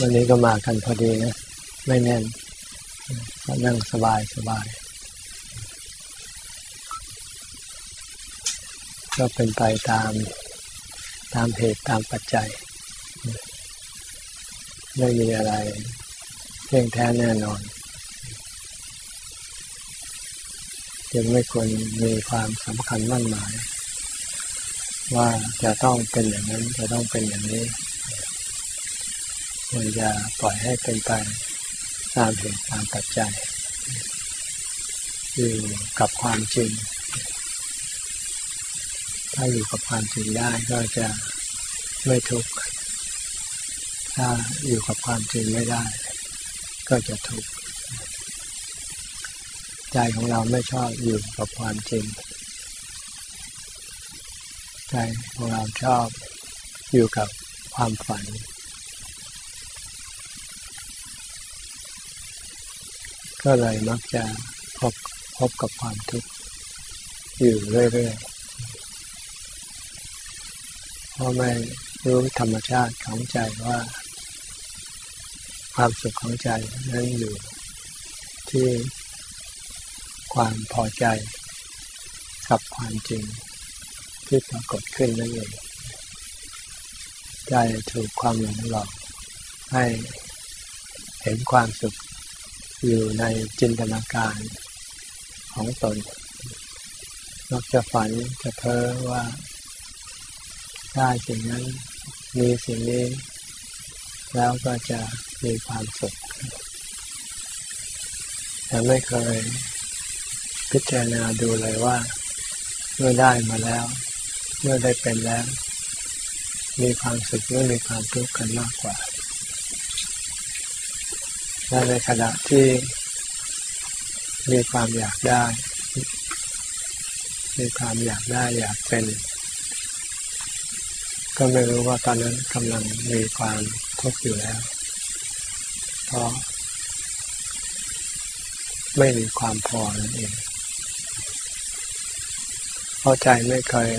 วันนี้ก็มากันพอดีนะ ไม่แน่นก็นั่งสบายสบาย ก็เป็นไปตามตามเหตุตามปัจจัย ไม่มีอะไรเที่ยงแท้แน่นอนจึงไม่ควรมีความสำคัญมั่นหมาย ว่าจะต้องเป็นอย่างนั้นจะต้องเป็นอย่างนี้ ควรจะปล่อยให้เป็นไปตามเหตุตามปัจจัยอยู่กับความจริง ถ้าอยู่กับความจริงได้ก็จะไม่ทุกข์ ถ้าอยู่กับความจริงไม่ได้ ก็จะทุกข์ ใจของเราไม่ชอบอยู่กับความจริง ใจของเราชอบอยู่กับความฝัน ก็เลยมักจะพบพบกับความทุกข์อยู่เรื่อยๆเพราะไม่รู้ธรรมชาติของใจว่า ความสุขของใจนั้นอยู่ที่ความพอใจกับความจริงที่ปรากฏขึ้นนั่นเองใจถูกความหลงหลอกให้เห็นความสุข อยู่ในจินตนาการของตนนอกจากฝันจะเพ้อว่าได้สิ่งนั้นมีสิ่งนี้ แล้วก็จะมีความสุขแต่ไม่เคยพิจารณาดูเลยว่า เมื่อได้มาแล้ว เมื่อได้เป็นแล้ว มีความสุขหรือมีความทุกข์กันมากกว่า และในขณะที่มีความอยากได้ มีความอยากได้อยากเป็น ก็ไม่รู้ว่าตอนนั้นกำลังมีความทุกข์อยู่แล้ว เพราะไม่มีความพอนั่นเองเพราะใจไม่เคย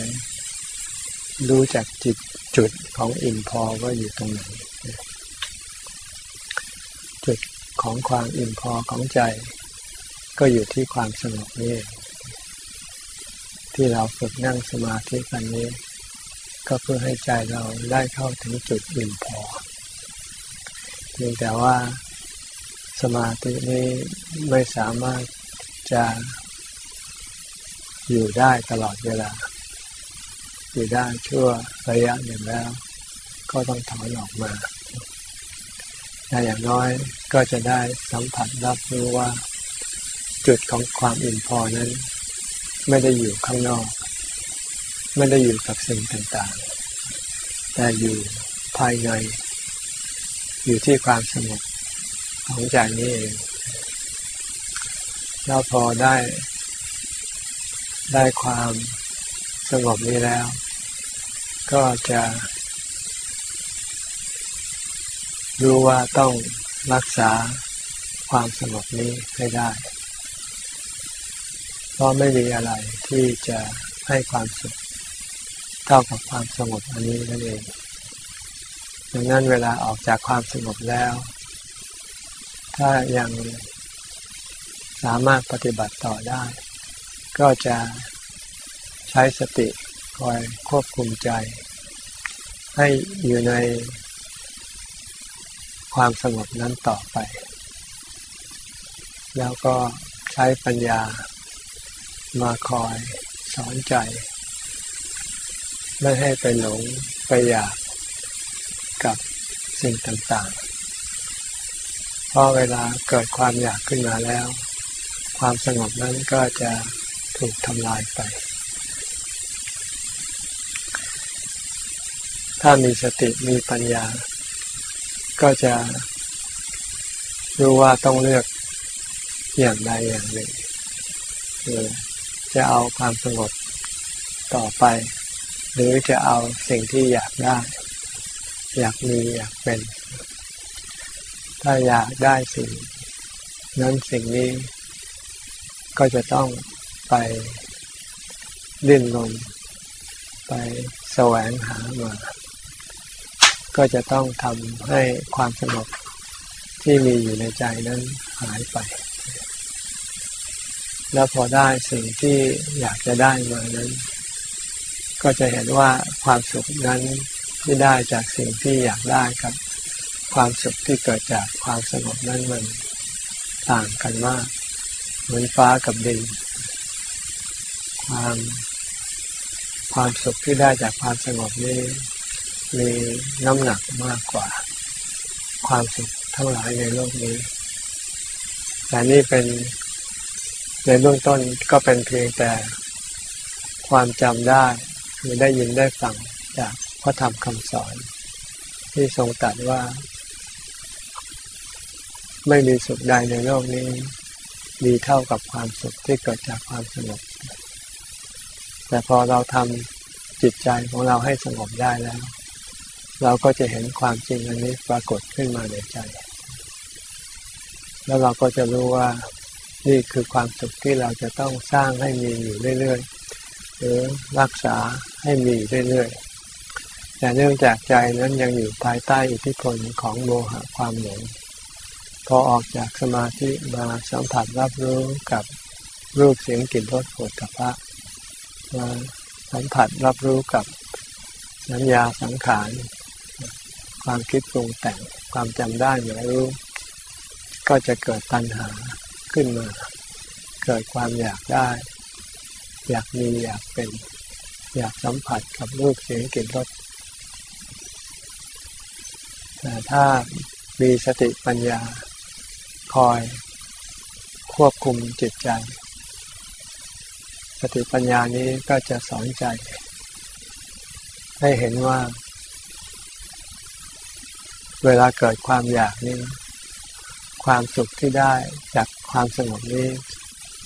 รู้จักจิตจุดของอิ่มพอว่าอยู่ตรงไหนจุด ของความอิ่มพอของใจ ก็อยู่ที่ความสงบนี่ที่เราฝึกนั่งสมาธิกันนี้ ก็เพื่อให้ใจเราได้เข้าถึงจุดอิ่มพอเพียงแต่ว่าสมาธินี้ไม่สามารถจะอยู่ได้ตลอดเวลา อยู่ได้ชั่วระยะหนึ่งแล้ว ก็ต้องถอนออกมา แต่อย่างน้อยก็จะได้สัมผัสรับรู้ว่า จุดของความอิ่มพอนั้น ไม่ได้อยู่ข้างนอก ไม่ได้อยู่กับสิ่งต่างๆ แต่อยู่ภายใน อยู่ที่ความสงบของใจนี้เองแล้วพอได้ ได้ความสงบนี้แล้ว ก็จะ รู้ว่าต้องรักษาความสงบนี้ให้ได้ เพราะไม่มีอะไรที่จะให้ความสุขเท่ากับความสงบอันนี้นั่นเอง ดังนั้นเวลาออกจากความสงบแล้ว ถ้ายังสามารถปฏิบัติต่อได้ ก็จะใช้สติคอยควบคุมใจ ให้อยู่ใน ความสงบนั้นต่อไป แล้วก็ใช้ปัญญามาคอยสอนใจ ไม่ให้ไปหลงไปอยากกับสิ่งต่างๆ เพราะเวลาเกิดความอยากขึ้นมาแล้ว ความสงบนั้นก็จะถูกทำลายไป ถ้ามีสติมีปัญญา ก็จะรู้ว่าต้องเลือกอย่างใดอย่างหนึ่งคือจะเอาความสงบต่อไป หรือจะเอาสิ่งที่อยากได้ อยากมีอยากเป็น ถ้าอยากได้สิ่ง นั้นสิ่งนี้ ก็จะต้องไปดิ้นรนไปแสวงหามา ก็จะต้องทำให้ความสงบที่มีอยู่ในใจนั้นหายไป แล้วพอได้สิ่งที่อยากจะได้มานั้น ก็จะเห็นว่าความสุขนั้นที่ได้จากสิ่งที่อยากได้กับ ความสุขที่เกิดจากความสงบนั้นมันต่างกันมาก เหมือนฟ้ากับดิน ความ ความสุขที่ได้จากความสงบนี้ มีน้ำหนักมากกว่าความสุขทั้งหลายในโลกนี้ แต่นี่เป็นในเบื้องต้นก็เป็นเพียงแต่ความจำได้ คือได้ยินได้ฟังจากพระธรรมคำสอน ที่ทรงตรัสว่า ไม่มีสุขใดในโลกนี้ดีเท่ากับความสุขที่เกิดจากความสงบ แต่พอเราทำจิตใจของเราให้สงบได้แล้ว เราก็จะเห็นความจริงอันนี้ปรากฏขึ้นมาในใจ แล้วเราก็จะรู้ว่านี่คือความสุขที่เราจะต้องสร้างให้มีอยู่เรื่อยๆ หรือรักษาให้มีเรื่อยๆ แต่เนื่องจากใจนั้นยังอยู่ภายใต้อิทธิพลของโมหะความหลง พอออกจากสมาธิมาสัมผัสรับรู้กับรูปเสียงกลิ่นรสโผฏฐัพพะมาสัมผัสรับรู้กับสัญญาสังขาร ความคิดปรุงแต่งความจำได้หมายรู้ ก็จะเกิดตัณหาขึ้นมา เกิดความอยากได้ อยากมีอยากเป็น อยากสัมผัสกับรูปเสียงกลิ่นรสแต่ถ้ามีสติปัญญา คอย ควบคุมจิตใจ สติปัญญานี้ก็จะสอนใจ ให้เห็นว่า เวลาเกิดความอยากนี้ ความสุขที่ได้จากความสงบนี้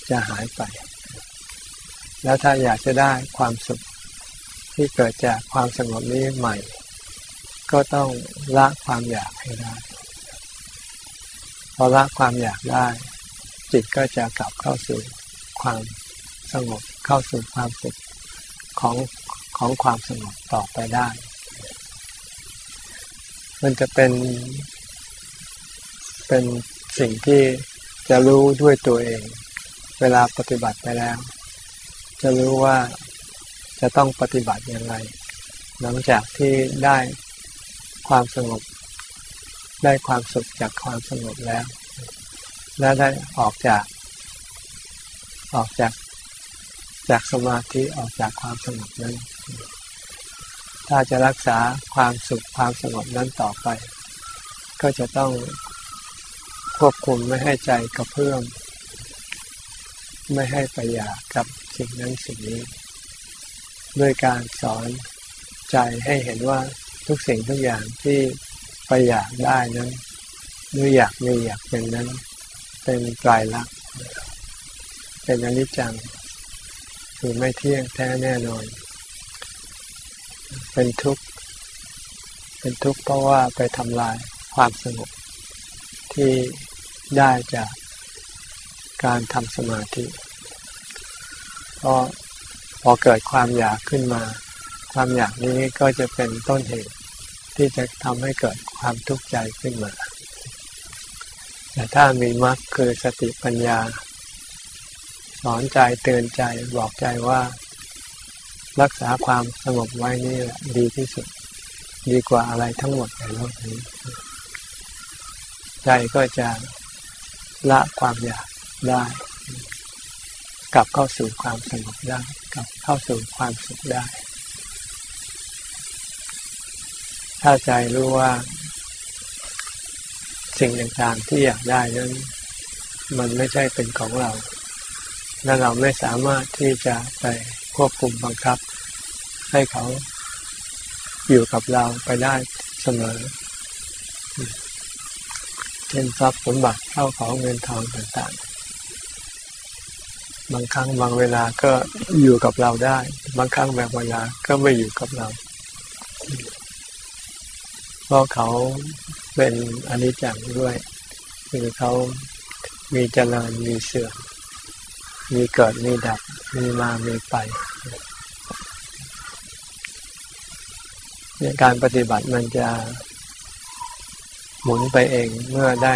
จะหายไป แล้วถ้าอยากจะได้ความสุขที่เกิดจากความสงบนี้ใหม่ ก็ต้องละความอยากให้ได้พอละความอยากได้ จิตก็จะกลับเข้าสู่ความสงบเข้าสู่ความสุขของของความสงบต่อไปได้ มันจะเป็น เป็นสิ่งที่จะรู้ด้วยตัวเอง เวลาปฏิบัติไปแล้ว จะรู้ว่าจะต้องปฏิบัติอย่างไร หลังจากที่ได้ความสงบ ได้ความสุขจากความสงบแล้ว และได้ออกจาก ออกจากจากสมาธิออกจากความสงบนั้น ถ้าจะรักษาความสุขความสงบนั้นต่อไป ก็จะต้องควบคุมไม่ให้ใจกระเพื่อมไม่ให้ไปอยากกับสิ่งนั้นสิ่งนี้ ด้วยการสอนใจให้เห็นว่าทุกสิ่งทุกอย่างที่ไปอยากได้นั้นหรืออยากมีอยากเป็นนั้น เป็นกลายลักเป็นอนิจจัง คือไม่เที่ยงแท้แน่นอน เป็นทุกข์ เป็นทุกข์เพราะว่าไปทำลายความสงบที่ได้จากการทำสมาธิเพราะพอเกิดความอยากขึ้นมา ความอยากนี้ก็จะเป็นต้นเหตุที่จะทำให้เกิดความทุกข์ใจขึ้นมา แต่ถ้ามีมรรคคือสติปัญญา สอนใจเตือนใจบอกใจว่า รักษาความสงบไว้นี่แหละดีที่สุด ดีกว่าอะไรทั้งหมดในโลกนี้ ใจก็จะละความอยากได้ กลับเข้าสู่ความสงบได้ กลับเข้าสู่ความสุขได้ ถ้าใจรู้ว่า สิ่งต่างๆที่อยากได้นั้น มันไม่ใช่เป็นของเราและเราไม่สามารถที่จะไปควบคุมบังคับ ให้เขาอยู่กับเราไปได้เสมอ เช่นทรัพย์สมบัติเข้าของเงินทองต่างๆ บางครั้งบางเวลาก็อยู่กับเราได้ บางครั้งแบบเวลาก็ไม่อยู่กับเรา เพราะเขาเป็นอนิจจังด้วย คือเขามีเจริญมีเสื่อมมีเกิดมีดับ มีมามีไป เนี่ยการปฏิบัติมันจะหมุนไปเองเมื่อได้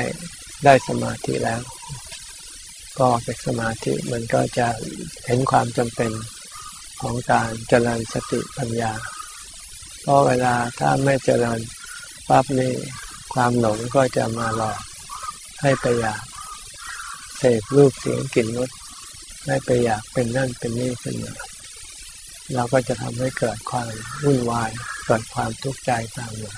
ได้สมาธิแล้ว ก็จากสมาธิมันก็จะเห็นความจำเป็นของการเจริญสติปัญญา เพราะเวลาถ้าไม่เจริญปั๊บนี่ความหลงก็จะมาหลอกให้ไปอยากเสพรูปเสียงกลิ่นรสให้ไปอยากเป็นนั่นเป็นนี่ขึ้นมาเราก็จะทำให้เกิดความวุ่นวาย เกิดความทุกข์ใจตามมา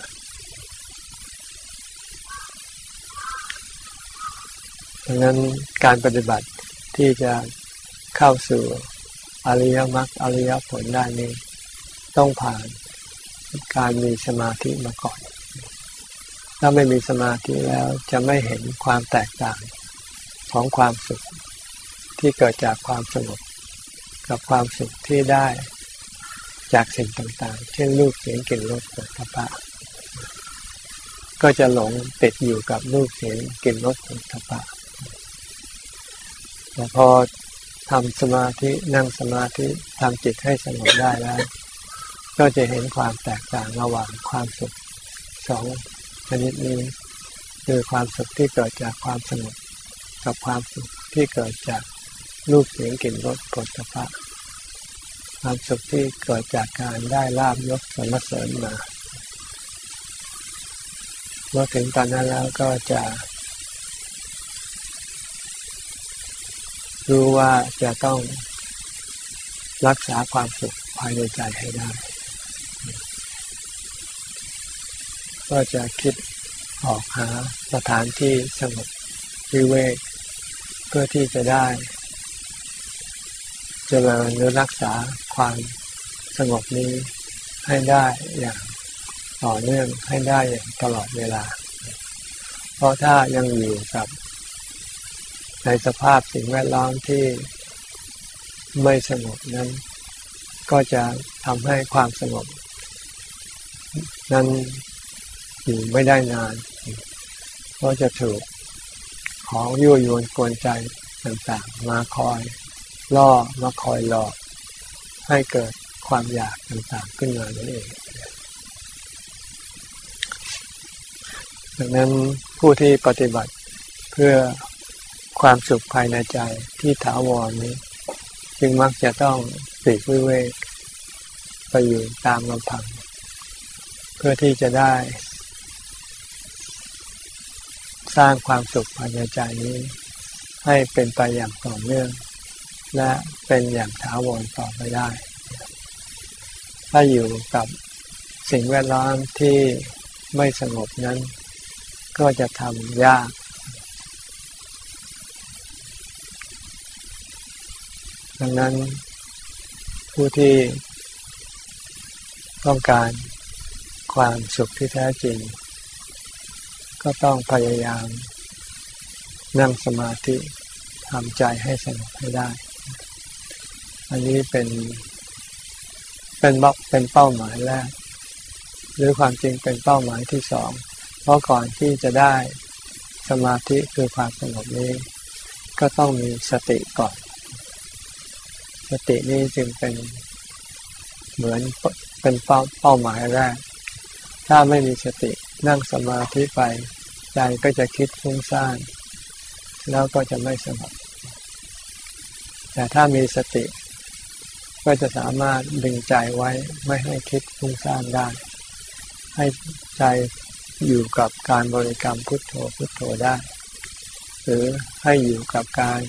ดังนั้นการปฏิบัติที่จะเข้าสู่อริยมรรคอริยผลได้นี้ ต้องผ่านการมีสมาธิมาก่อน ถ้าไม่มีสมาธิแล้วจะไม่เห็นความแตกต่างของความสุขที่เกิดจากความสงบกับความสุขที่ได้ จากสิ่งต่างๆ เช่นรูปเสียงกลิ่นรสผลิตภัณฑ์ก็จะหลงติดอยู่กับรูปเสียงกลิ่นรสผลิตภัณฑ์แต่พอทำสมาธินั่งสมาธิทำจิตให้สงบได้แล้ว ก็จะเห็นความแตกต่างระหว่างความสุขสองชนิดนี้คือความสุขที่เกิดจากความสงบกับความสุขที่เกิดจากรูปเสียงกลิ่นรสผลิตภัณฑ์ ความสุขที่เกิดจากการได้ลาบยกสรรเสริญมา เมื่อถึงตอนนั้นแล้วก็จะ รู้ว่าจะต้องรักษาความสุขภายในใจให้ได้ ก็จะคิดออกหาสถานที่สงบวิเวกเพื่อที่จะได้ เจริญหรือรักษาความสงบนี้ให้ได้อย่างต่อเนื่องให้ได้อย่างตลอดเวลา เพราะถ้ายังอยู่กับ ในสภาพสิ่งแวดล้อมที่ไม่สงบนั้น ก็จะทำให้ความสงบ นั้นอยู่ไม่ได้นาน ก็จะถูกของยั่วยวนกวนใจต่างๆ มาคอย ล่อมาคอยหลอก ให้เกิดความอยากต่างๆขึ้นมานั่นเองดังนั้นผู้ที่ปฏิบัติเพื่อความสุขภายในใจที่ถาวรนี้ จึงมักจะต้องปีกวิเวกไปอยู่ตามลำพัง เพื่อที่จะได้ สร้างความสุขภายในใจนี้ ให้เป็นไปอย่างต่อเนื่อง และเป็นอย่างถาวรต่อไปได้ ถ้าอยู่กับสิ่งแวดล้อมที่ไม่สงบนั้น ก็จะทำยาก ดังนั้นผู้ที่ต้องการความสุขที่แท้จริง ก็ต้องพยายามนั่งสมาธิทำใจให้สงบให้ได้ อันนี้เป็นเป็นบเป็นเป้าหมายแรก หรือความจริงเป็นเป้าหมายที่สอง เพราะก่อนที่จะได้สมาธิคือความสงบนี้ ก็ต้องมีสติก่อน สตินี้จึงเป็นเหมือนเป็นเป้าเป้าหมายแรก ถ้าไม่มีสตินั่งสมาธิไปใจก็จะคิดฟุ้งซ่านแล้วก็จะไม่สงบแต่ถ้ามีสติ ก็จะสามารถดึงใจไว้ไม่ให้คิดฟุ้งซ่านได้ ให้ใจอยู่กับการบริกรรมพุทโธพุทโธได้ หรือให้อยู่กับการ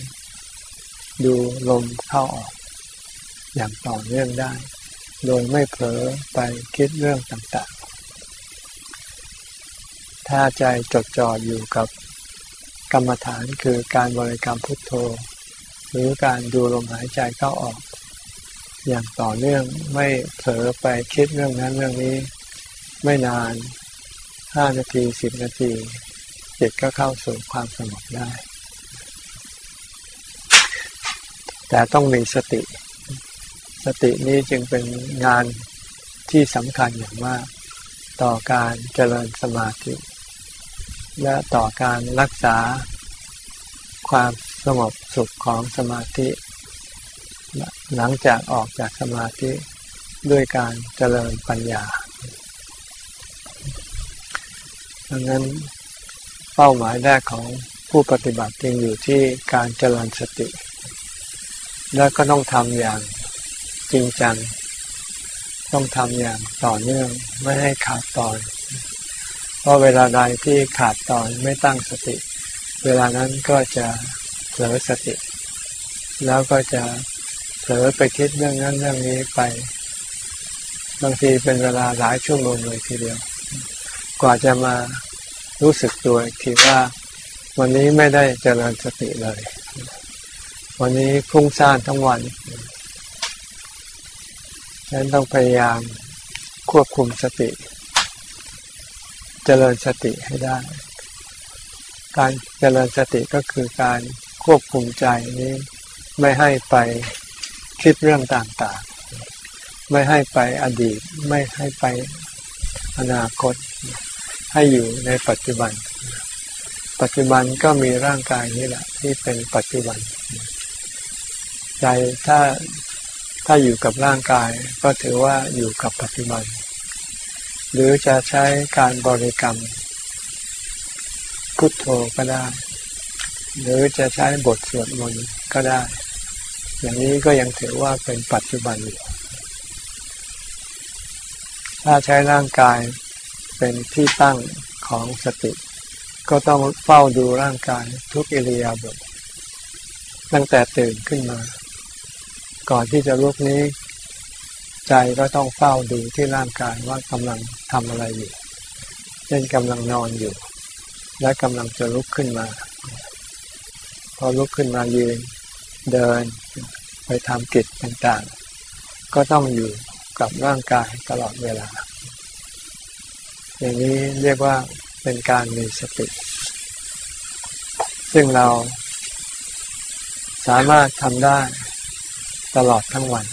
ดูลมเข้าออก อย่างต่อเนื่องได้ โดยไม่เผลอไปคิดเรื่องต่างๆ ถ้าใจจดจ่ออยู่กับกรรมฐานคือการบริกรรมพุทโธ หรือการดูลมหายใจเข้าออก อย่างต่อเนื่องไม่เผลอไปคิดเรื่องนั้นเรื่องนี้ ไม่นานห้านาทีสิบนาทีจิตก็เข้าสู่ความสงบได้ แต่ต้องมีสติ สตินี้จึงเป็นงานที่สำคัญอย่างมาก ต่อการเจริญสมาธิ และต่อการรักษาความสงบสุขของสมาธิ หลังจากออกจากสมาธิด้วยการเจริญปัญญา ดังนั้นเป้าหมายแรกของผู้ปฏิบัติจริงอยู่ที่การเจริญสติ และก็ต้องทำอย่างจริงจัง ต้องทำอย่างต่อเนื่องไม่ให้ขาดตอน เพราะเวลาใดที่ขาดตอนไม่ตั้งสติ เวลานั้นก็จะเผลอสติ แล้วก็จะ เผลอไปคิดเรื่องนั้นเรื่องนี้ไป บางทีเป็นเวลาหลายชั่วโมงเลยทีเดียว กว่าจะมารู้สึกตัวทีว่าวันนี้ไม่ได้เจริญสติเลย วันนี้พุ่งซ่านทั้งวันฉะนั้นต้องพยายามควบคุมสติ เจริญสติให้ได้ การเจริญสติก็คือการควบคุมใจนี้ไม่ให้ไป คิดเรื่องต่างๆ ไม่ให้ไปอดีต ไม่ให้ไปอนาคต ให้อยู่ในปัจจุบัน ปัจจุบันก็มีร่างกายนี้แหละ ที่เป็นปัจจุบัน ใจถ้าถ้าอยู่กับร่างกายก็ถือว่าอยู่กับปัจจุบัน หรือจะใช้การบริกรรม พุทโธก็ได้ หรือจะใช้บทสวดมนต์ก็ได้ อย่างนี้ก็ยังถือว่าเป็นปัจจุบันอยู่ถ้าใช้ร่างกายเป็นที่ตั้งของสติ ก็ต้องเฝ้าดูร่างกายทุกอิริยาบถตั้งแต่ตื่นขึ้นมา ก่อนที่จะลุกนี้ ใจก็ต้องเฝ้าดูที่ร่างกายว่ากำลังทำอะไรอยู่เช่นกำลังนอนอยู่ และกำลังจะลุกขึ้นมา พอลุกขึ้นมายืน เดิน ไปทำกิจต่างๆ ก็ต้องอยู่กับร่างกายตลอดเวลา อย่างนี้เรียกว่าเป็นการมีสติ ซึ่งเราสามารถทำได้ตลอดทั้งวัน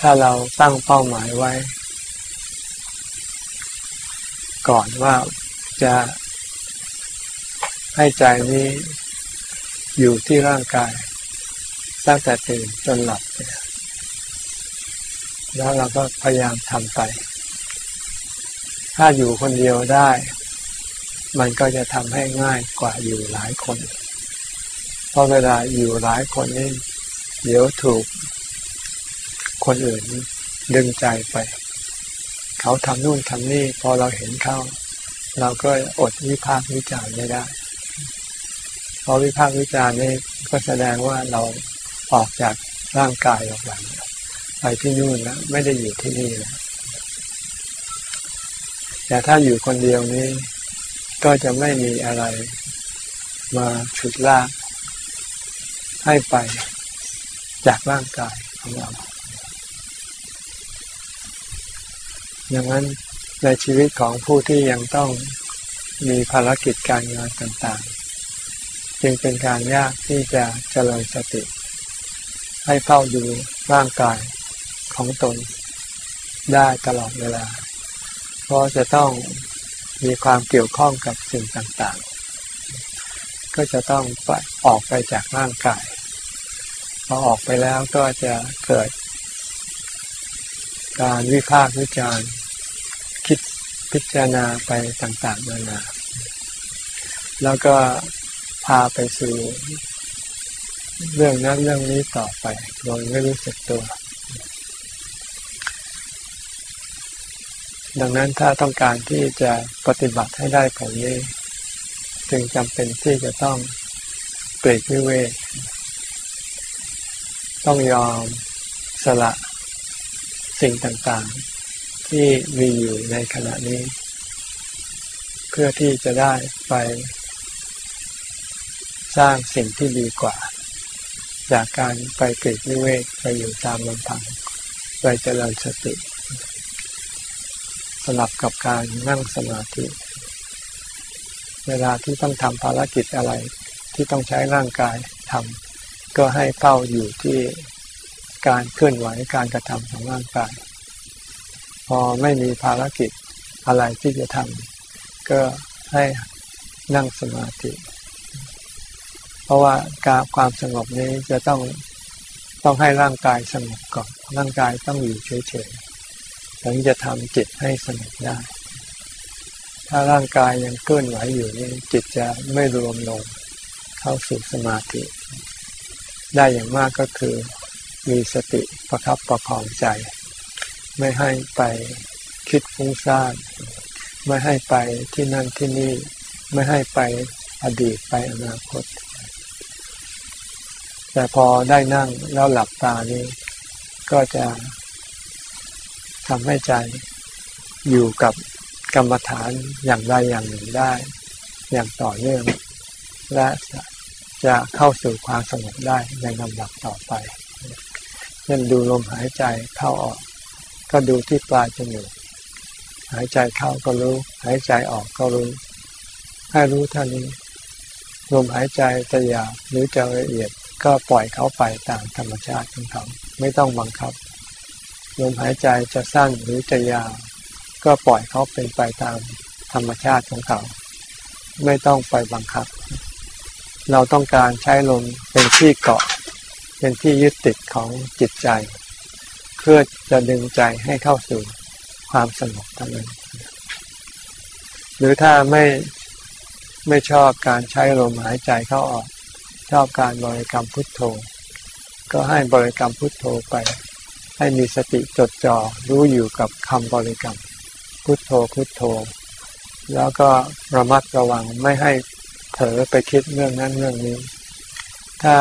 ถ้าเราตั้งเป้าหมายไว้ ก่อนว่าจะให้ใจนี้ อยู่ที่ร่างกายตั้งแต่ตื่นจนหลับ แล้วเราก็พยายามทำไป ถ้าอยู่คนเดียวได้ มันก็จะทำให้ง่ายกว่าอยู่หลายคน เพราะเวลาอยู่หลายคนนี่เดี๋ยวถูก คนอื่นดึงใจไป เขาทำนู่นทำนี่ พอเราเห็นเข้า เราก็อดวิพากษ์วิจารณ์ไม่ได้ พอวิพากษ์วิจารณ์นี่ก็แสดงว่าเราออกจากร่างกายออกไปไปที่นู่นแล้วไม่ได้อยู่ที่นี่แล้วแต่ถ้าอยู่คนเดียวนี้ ก็จะไม่มีอะไรมาฉุดลากให้ไปจากร่างกายของเรา อย่างนั้นในชีวิตของผู้ที่ยังต้องมีภารกิจการงานต่างๆ จึงเป็นการยากที่จะเจริญสติ ให้เฝ้าดูร่างกายของตนได้ตลอดเวลา เพราะจะต้องมีความเกี่ยวข้องกับสิ่งต่างๆ ก็จะต้องไปออกไปจากร่างกาย พอออกไปแล้วก็จะเกิด การวิพากษ์วิจารณ์คิดพิจารณาไปต่างๆนานาแล้วก็ พาไปสู่เรื่องนั้นเรื่องนี้ต่อไปโดยไม่รู้สึกตัว ดังนั้นถ้าต้องการที่จะปฏิบัติให้ได้ผลนี้จึงจำเป็นที่จะต้องเปรกวิเวกต้องยอมสละสิ่งต่างๆ ที่มีอยู่ในขณะนี้ เพื่อที่จะได้ไป สร้างสิ่งที่ดีกว่า จากการไปเปรกวิเวกไปอยู่ตามลำพังไปเจริญสติสลับกับการนั่งสมาธิ เวลาที่ต้องทำภารกิจอะไรที่ต้องใช้ร่างกายทำก็ให้เฝ้าอยู่ที่การเคลื่อนไหวการกระทำของร่างกาย พอไม่มีภารกิจอะไรที่จะทำก็ให้นั่งสมาธิ เพราะว่าการความสงบนี้จะต้องต้องให้ร่างกายสงบก่อน ร่างกายต้องอยู่เฉยๆถึงจะทำจิตให้สงบได้ ถ้าร่างกายยังเคลื่อนไหวอยู่นี่จิตจะไม่รวมลงเข้าสู่สมาธิ ได้อย่างมากก็คือมีสติประครับประคองใจ ไม่ให้ไปคิดฟุ้งซ่านไม่ให้ไปที่นั่นที่นี่ ไม่ให้ไปอดีตไปอนาคต แต่พอได้นั่งแล้วหลับตานี้ ก็จะทำให้ใจอยู่กับกรรมฐานอย่างใดอย่างหนึ่งได้ อย่างต่อเนื่อง และจะเข้าสู่ความสงบได้ในลำดับต่อไปเช่นดูลมหายใจเข้าออก ก็ดูที่ปลายจมูกหายใจเข้าก็รู้ หายใจออกก็รู้ ให้รู้เท่านี้ลมหายใจจะหยาบหรือจะละเอียด ก็ปล่อยเขาไปตามธรรมชาติของเขาไม่ต้องบังคับลมหายใจจะสั้นหรือจะยาว ก็ปล่อยเขาเป็นไปตามธรรมชาติของเขา ไม่ต้องไปบังคับ เราต้องการใช้ลมเป็นที่เกาะ เป็นที่ยึดติดของจิตใจ เพื่อจะดึงใจให้เข้าสู่ความสงบเท่านั้นหรือถ้าไม่ไม่ชอบการใช้ลมหายใจเข้าออก ชอบการบริกรรมพุทโธ ก็ให้บริกรรมพุทโธไป ให้มีสติจดจ่อรู้อยู่กับคำบริกรรม พุทโธพุทโธ แล้วก็ระมัดระวังไม่ให้เผลอไปคิดเรื่องนั้นเรื่องนี้ ถ้า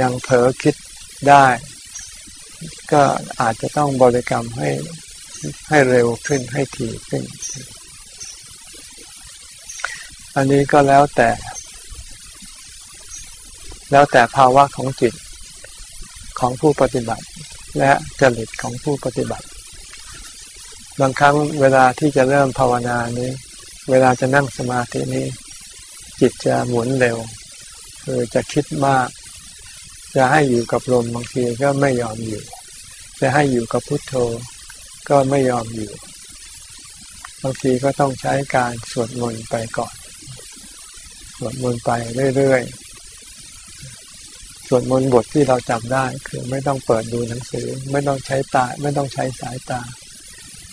ยังเผลอคิดได้ ก็อาจจะต้องบริกรรมให้ให้เร็วขึ้นให้ถี่ขึ้น อันนี้ก็แล้วแต่ แล้วแต่ภาวะของจิตของผู้ปฏิบัติ และจริตของผู้ปฏิบัติ บางครั้งเวลาที่จะเริ่มภาวนานี้ เวลาจะนั่งสมาธินี้ จิตจะหมุนเร็วคือจะคิดมาก จะให้อยู่กับลมบางทีก็ไม่ยอมอยู่ จะให้อยู่กับพุทโธ ก็ไม่ยอมอยู่ บางทีก็ต้องใช้การสวดมนต์ไปก่อน สวดมนต์ไปเรื่อยๆ สวดมนต์บทที่เราจำได้ คือไม่ต้องเปิดดูหนังสือ ไม่ต้องใช้ตา ไม่ต้องใช้สายตา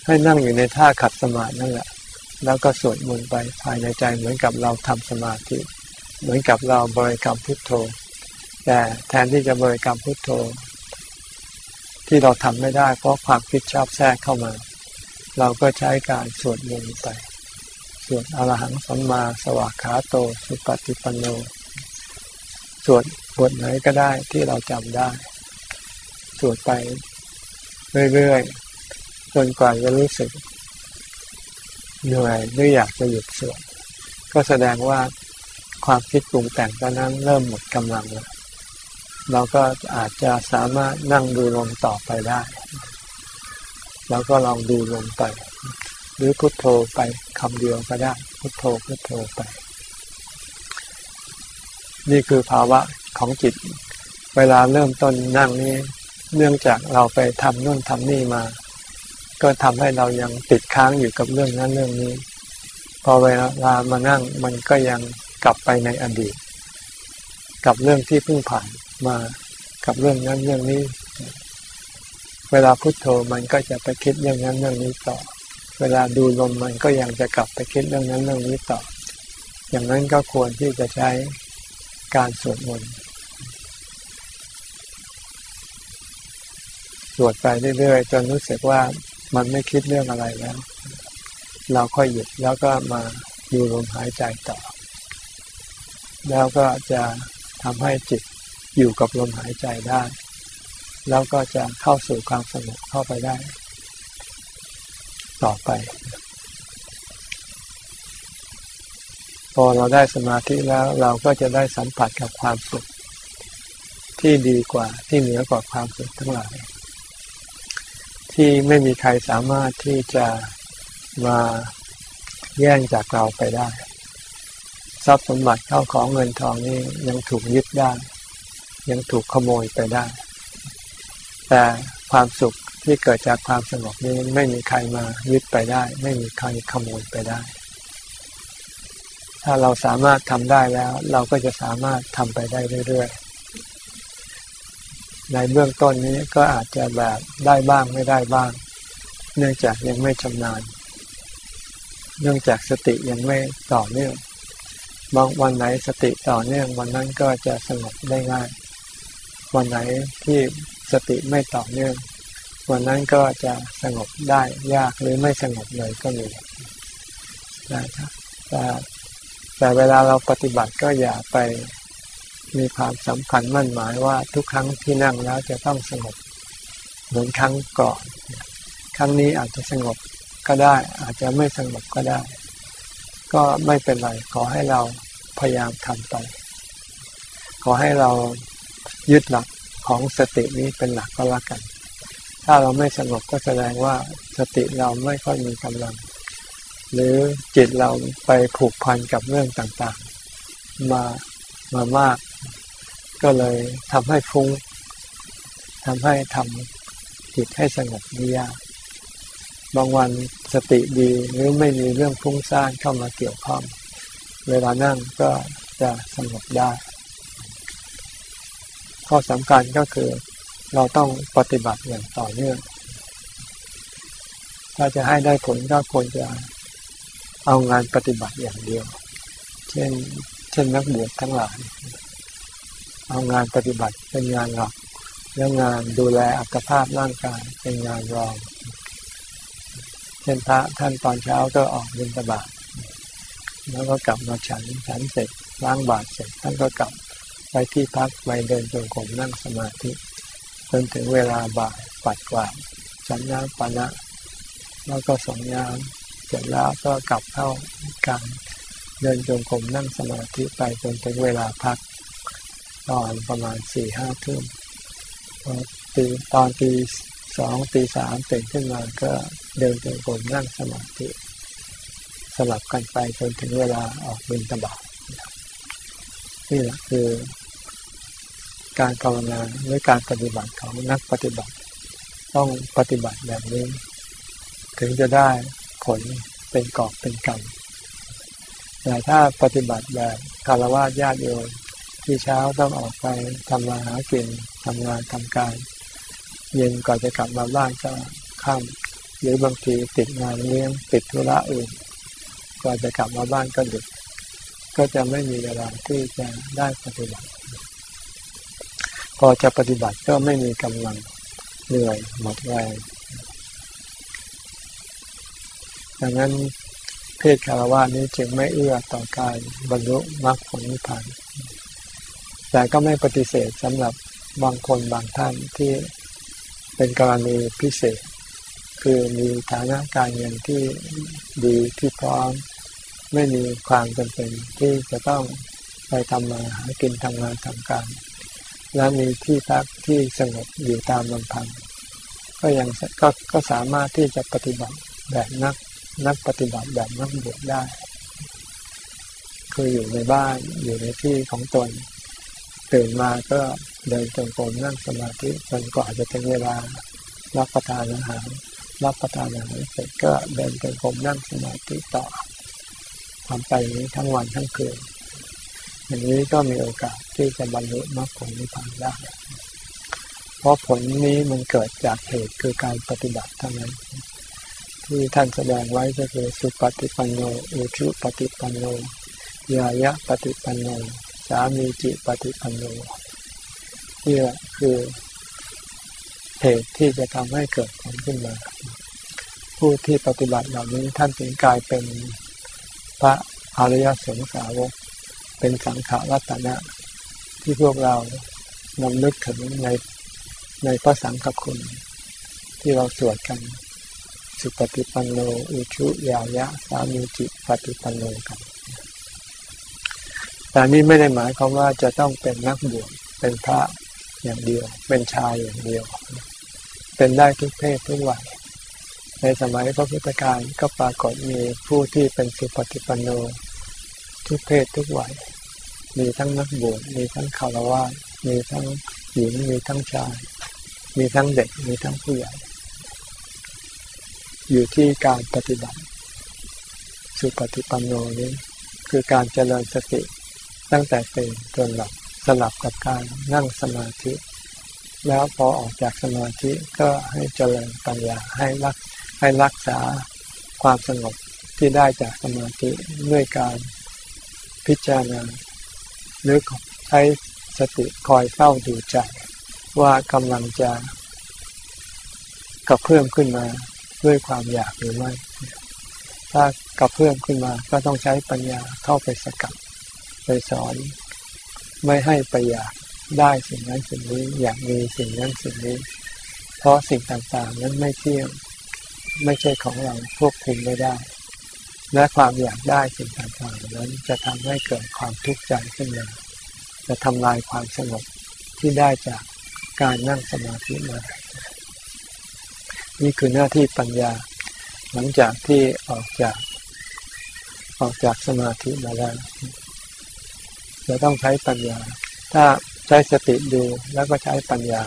ให้นั่งอยู่ในท่าขัดสมาธินั่นแหละ แล้วก็สวดมนต์ไปภายในใจเหมือนกับเราทำสมาธิ เหมือนกับเราบริกรรมพุทโธ แต่แทนที่จะบริกรรมพุทโธ ที่เราทำไม่ได้เพราะความคิดชอบแทรกเข้ามา เราก็ใช้การสวดมนต์ไปสวดอรหังสัมมาสวากขาโต สุปฏิปันโนสวด บทไหนก็ได้ที่เราจำได้ สวดไปเรื่อยๆจนกว่าจะรู้สึกเหนื่อยหรืออยากจะหยุดสวดก็แสดงว่าความคิดปรุงแต่งตอนนั้นเริ่มหมดกำลังแล้วเราก็อาจจะสามารถนั่งดูลมต่อไปได้เราก็ลองดูลมไป หรือพุโทโธไปคำเดียวก็ได้ พุโทโธพุโทโธไป นี่คือภาวะ ของจิต เวลาเริ่มต้นนั่งนี้เนื่องจากเราไปทำนู่นทำนี่มา ก็ทำให้เรายังติดค้างอยู่กับเรื่องนั้นเรื่องนี้ พอเวลามานั่งมันก็ยังกลับไปในอดีต กับเรื่องที่เพิ่งผ่านมากับเรื่องนั้นเรื่องนี้ เวลาพุโทโธมันก็จะไปคิดเรื่องนั้นเรื่องนี้ต่อ เวลาดูลมมันก็ยังจะกลับไปคิดเรื่องนั้นเรื่องนี้ต่อ อย่างนั้นก็ควรที่จะใช้การสวดมนต์ สวดไปเรื่อยๆจนรู้สึกว่ามันไม่คิดเรื่องอะไรแล้ว เราค่อยหยุดแล้วก็มาอยู่ลมหายใจต่อ แล้วก็จะทำให้จิตอยู่กับลมหายใจได้ แล้วก็จะเข้าสู่ความสงบเข้าไปได้ ต่อไป พอเราได้สมาธิแล้วเราก็จะได้สัมผัสกับความสุข ที่ดีกว่าที่เหนือกว่าความสุขทั้งหลาย ที่ไม่มีใครสามารถที่จะมาแย่งจากเราไปได้ ทรัพย์สมบัติเข้าของเงินทองนี่ยังถูกยึดได้ ยังถูกขโมยไปได้ แต่ความสุขที่เกิดจากความสงบนี้ไม่มีใครมายึดไปได้ ไม่มีใครขโมยไปได้ ถ้าเราสามารถทำได้แล้ว เราก็จะสามารถทำไปได้เรื่อยๆ ในเบื้องต้นนี้ก็อาจจะแบบได้บ้างไม่ได้บ้าง เนื่องจากยังไม่ชำนาญ เนื่องจากสติยังไม่ต่อเนื่องบางวันไหนสติต่อเนื่องวันนั้นก็จะสงบได้ง่าย วันไหนที่สติไม่ต่อเนื่อง วันนั้นก็จะสงบได้ยากหรือไม่สงบเลยก็มีนะครับแต่แต่เวลาเราปฏิบัติก็อย่าไป มีความสำคัญมั่นหมายว่าทุกครั้งที่นั่งแล้วจะต้องสงบ เหมือนครั้งก่อนครั้งนี้อาจจะสงบก็ได้ อาจจะไม่สงบก็ได้ ก็ไม่เป็นไรขอให้เราพยายามทำไป ขอให้เรายึดหลักของสตินี้เป็นหลักก็แล้วกัน ถ้าเราไม่สงบก็แสดงว่าสติเราไม่ค่อยมีกำลัง หรือจิตเราไปผูกพันกับเรื่องต่างๆ มา มามาก ก็เลยทำให้ฟุง้งทำให้ทำจิตให้สงบนี่ยากบางวันสติดีหรือไม่มีเรื่องฟุ้งซ่านเข้ามาเกี่ยวข้อง เวลานั่งก็จะสงบได้ ข้อสำคัญก็คือเราต้องปฏิบัติอย่างต่อเนื่อง ถ้าจะให้ได้ผลก็ควรจะเอางานปฏิบัติอย่างเดียว เช่น เช่นนักบวชทั้งหลาย เอางานปฏิบัติเป็นงานหลัก แล้วงานดูแลอัตภาพร่างกายเป็นงานรองเช่นพระท่านตอนเช้าก็ออกบิณฑบาตแล้วก็กลับมาฉันฉันเสร็จล้างบาตรเสร็จท่านก็กลับไปที่พักไปเดินจงกรมนั่งสมาธิจนถึงเวลาบ่ายปัดกวาดฉันน้ำปานะ แล้วก็สองยามเสร็จแล้วก็กลับเข้าการเดินจงกรมนั่งสมาธิไปจนถึงเวลาพัก ตอนประมาณสี่ห้าทุ่มตีตอนตีสองตีสามตื่นขึ้นมาก็เดินจงกรมนั่งสมาธิสลับกันไปจนถึงเวลาออกบินตบานี่แหละคือการภาวนาหรือการปฏิบัติของนักปฏิบัติ ต้องปฏิบัติแบบนี้ ถึงจะได้ผลเป็นกอบเป็นกรรมแต่ถ้าปฏิบัติแบบคารวะญาติโยม ที่เช้าต้องออกไปทำมาหากินทำงานทำการ เย็นก่อนจะกลับมาบ้านก็ค่ำหรือบางทีติดงานเลี้ยงติดธุระอื่นก่อนจะกลับมาบ้านก็ดึก ก็จะไม่มีเวลาที่จะได้ปฏิบัติ พอจะปฏิบัติก็ไม่มีกำลังเหนื่อยหมดแรงดังนั้นเพศคารวะนี้จึงไม่เอื้อต่อการบรรลุมรรคผลนิพพาน แต่ก็ไม่ปฏิเสธสำหรับบางคนบางท่านที่เป็นกรณีพิเศษ คือมีฐานะการเงินที่ดีที่พร้อม ไม่มีความจำเป็นที่จะต้องไปทำมาหากินทำงานทำการ และมีที่พักที่สงบอยู่ตามลำพัง ก็ยังกก็สามารถที่จะปฏิบัติแบบนักนักปฏิบัติแบบนักบวชได้ คืออยู่ในบ้านอยู่ในที่ของตน ตื่นมาก็เดินจงกรมนั่งสมาธิจนกว่าจะถึงเวลารับประทานอาหารรับประทานอาหารเสร็จก็เดินจงกรมนั่งสมาธิต่อทำไปนี้ทั้งวันทั้งคืนอย่างนี้ก็มีโอกาสที่จะบรรลุมรรคผลนิพพานได้ เพราะผลนี้มันเกิดจากเหตุคือการปฏิบัติเท่านั้น ที่ท่านแสดงไว้ก็คือสุปฏิปันโนอุชุปฏิปันโนยายะปฏิปันโน สามีจิปฏิปันโนนี่แหละคือเหตุที่จะทำให้เกิดผลขึ้นมา ผู้ที่ปฏิบัติเหล่านี้ท่านถึงกลายเป็นพระอริยสงสาวก เป็นสังขารัตนะ ที่พวกเรานำนึกถึงในในพระสังฆคุณ ที่เราสวดกัน สุปฏิปันโนอุชุยายะ สามีจิปฏิปันโนกัน แต่นี้ไม่ได้หมายความว่าจะต้องเป็นนักบวชเป็นพระอย่างเดียว เป็นชายอย่างเดียว เป็นได้ทุกเพศทุกวัยในสมัยพระพุทธการก็ปรากฏมีผู้ที่เป็นสุปฏิปันโน ทุกเพศทุกวัยมีทั้งนักบวชมีทั้งคารวะมีทั้งหญิงมีทั้งชาย มีทั้งเด็กมีทั้งผู้ใหญ่ อยู่ที่การปฏิบัติ สุปฏิปันโนนี้คือการเจริญสติ ตั้งแต่ตื่นจนหลับสลับกับการนั่งสมาธิ แล้วพอออกจากสมาธิก็ให้เจริญปัญญาให้รักให้รักษาความสงบที่ได้จากสมาธิด้วยการพิจารณาหรือใช้สติคอยเฝ้าดูใจว่ากำลังจะกระเพื่อมขึ้นมาด้วยความอยากหรือไม่ ถ้ากระเพื่อมขึ้นมาก็ต้องใช้ปัญญาเข้าไปสกัด ไปสอน ไม่ให้ไปอยากได้สิ่งนั้นสิ่งนี้อยากมีสิ่งนั้นสิ่งนี้ เพราะสิ่งต่างๆนั้นไม่เที่ยงไม่ใช่ของเราควบคุมไม่ได้ และความอยากได้สิ่งต่างๆนั้นจะทำให้เกิดความทุกข์ใจขึ้นมาจะทำลายความสงบที่ได้จากการนั่งสมาธิมานี่คือหน้าที่ปัญญา หลังจากที่ออกจากออกจากสมาธิมาแล้ว จะต้องใช้ปัญญา ถ้าใช้สติดูแล้วก็ใช้ปัญญา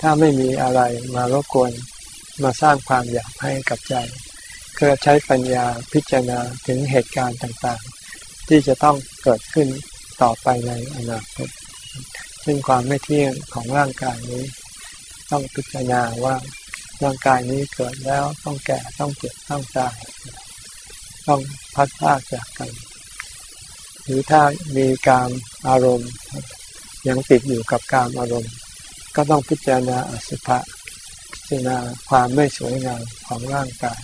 ถ้าไม่มีอะไรมารบกวนมาสร้างความอยากให้กับใจ ก็ใช้ปัญญาพิจารณาถึงเหตุการณ์ต่างๆ ที่จะต้องเกิดขึ้นต่อไปในอนาคตซึ่งความไม่เที่ยงของร่างกายนี้ ต้องพิจารณาว่าร่างกายนี้เกิดแล้วต้องแก่ต้องเจ็บต้องตายต้องพัดพลาดจากกัน หรือถ้ามีการอารมณ์ ยังติดอยู่กับการอารมณ์ ก็ต้องพิจารณาอสุภะพิจารณาความไม่สวยงามของร่างกาย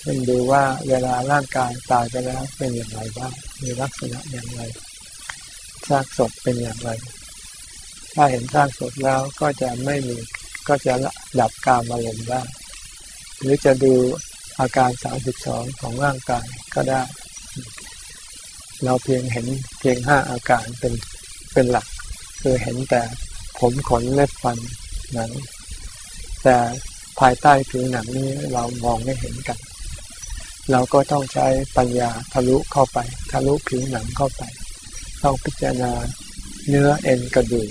เช่นดูว่าเวลาร่างกายตายไปแล้วเป็นอย่างไรบ้างมีลักษณะอย่างไรซากศพเป็นอย่างไร ถ้าเห็นซากศพแล้วก็จะไม่มีก็จะดับการอารมณ์ได้หรือจะดูอาการสามสิบสองของร่างกายก็ได้ เราเพียงเห็นเพียงห้าอาการเป็นเป็นหลัก คือเห็นแต่ผมขนเล็บฟันหนัง แต่ภายใต้ผิวหนังนี้เรามองไม่เห็นกัน เราก็ต้องใช้ปัญญาทะลุเข้าไป ทะลุผิวหนังเข้าไป ต้องพิจารณาเนื้อเอ็นกระดูก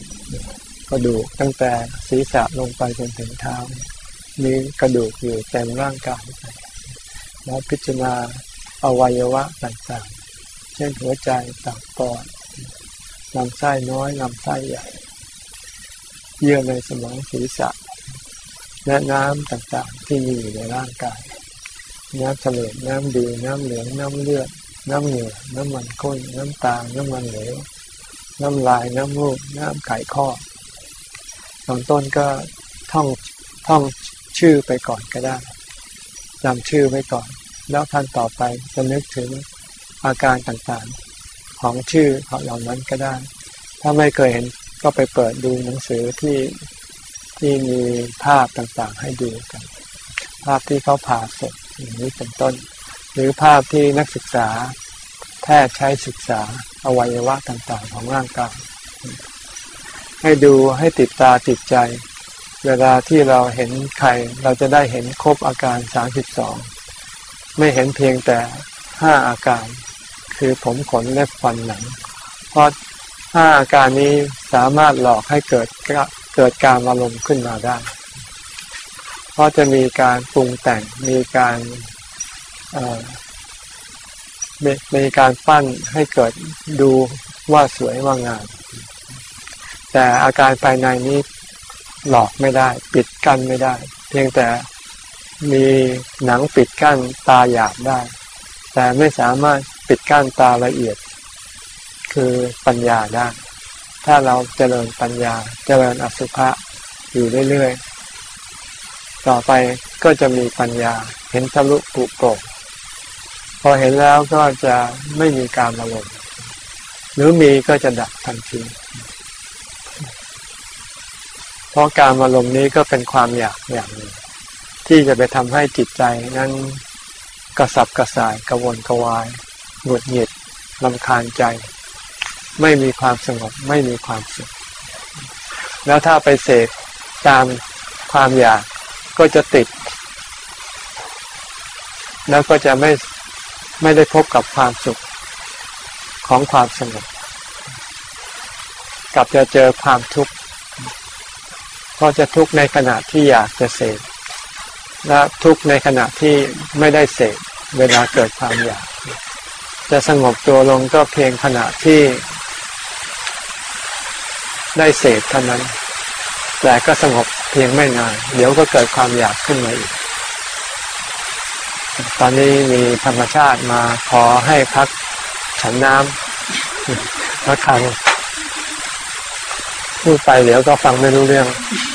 กระดูกตั้งแต่ศีรษะลงไปจนถึงเท้า มีกระดูกอยู่เต็มร่างกายแล้วพิจารณาอวัยวะต่างๆ ช่นหัวใจตับปอดลำไส้น้อยลำไส้ใหญ่ เยื่อในสมองศีรษะ และน้ำต่างๆที่มีอยู่ในร่างกาย น้ำเฉลดน้ำดีน้ำเหลืองน้ำเลือด น้ำเหงื่อน้ำมันข้นน้ำตา น้ำมันเหลว น้ำลายน้ำมูกน้ำไก่ข้อตอนต้นก็ท่องท่องชื่อไปก่อนก็ได้จำชื่อไว้ก่อน แล้วท่านต่อไปจะนึกถึง อาการต่างๆ ของชื่อของเหล่านั้นก็ได้ ถ้าไม่เคยเห็นก็ไปเปิดดูหนังสือที่ที่มีภาพต่างๆให้ดูกัน ภาพที่เขาผ่าศพอย่างนี้เป็นต้น หรือภาพที่นักศึกษาแพทย์ใช้ศึกษาอวัยวะต่างๆ ของร่างกายให้ดูให้ติดตาติดใจ เวลาที่เราเห็นใครเราจะได้เห็นครบอาการสามสิบสองไม่เห็นเพียงแต่ห้าอาการ คือผมขนเล็บฟันหนัง เพราะห้าอาการนี้สามารถหลอกให้เกิดเกิดการอารมณ์ขึ้นมาได้ เพราะจะมีการปรุงแต่งมีการมีการปั้นให้เกิดดูว่าสวยว่างาม แต่อาการภายในนี้หลอกไม่ได้ ปิดกั้นไม่ได้ เพียงแต่มีหนังปิดกั้นตาหยาบได้ แต่ไม่สามารถ ปิดกั้นตาละเอียด คือปัญญาได้ ถ้าเราเจริญปัญญาเจริญอสุภะอยู่เรื่อยๆ ต่อไปก็จะมีปัญญาเห็นทะลุปุโปร่งพอเห็นแล้วก็จะไม่มีการอารมณ์หรือมีก็จะดับทันทีเพราะการอารมณ์นี้ก็เป็นความอยากอย่างหนึ่งที่จะไปทำให้จิตใจนั้นกระสับกระส่ายกระวนกระวาย หงุดหงิดลำคาญใจ ไม่มีความสงบไม่มีความสุข แล้วถ้าไปเสกตามความอยากก็จะติด แล้วก็จะไม่ไม่ได้พบกับความสุขของความสงบกลับจะเจอความทุกข์เพราะจะทุกข์ในขณะที่อยากจะเสพและทุกข์ในขณะที่ไม่ได้เสพเวลาเกิดความอยาก จะสงบตัวลงก็เพียงขณะที่ได้เสพเท่านั้น แต่ก็สงบเพียงไม่นาน เดี๋ยวก็เกิดความอยากขึ้นมาอีก ตอนนี้มีธรรมชาติมาขอให้พักฉันน้ำพักคังพูดไปเดี๋ยวก็ฟังไม่รู้เรื่อง